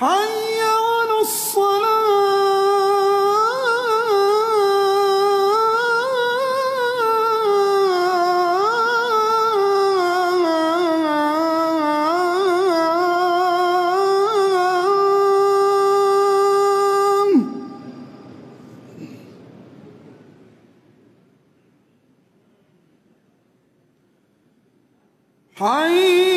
حي على الصلاة. حي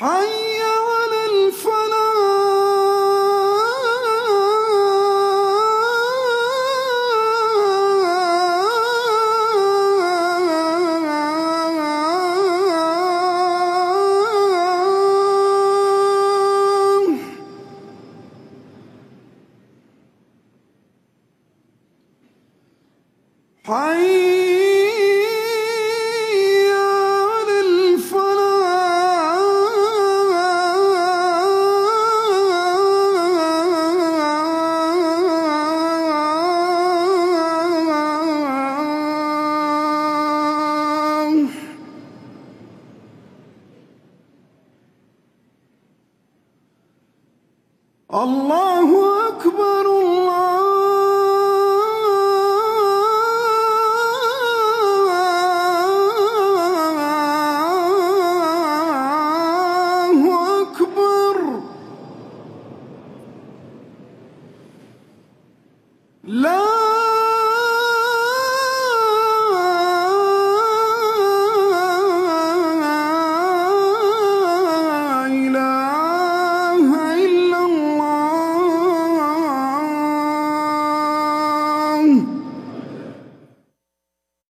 حي على الفلاح. حي الله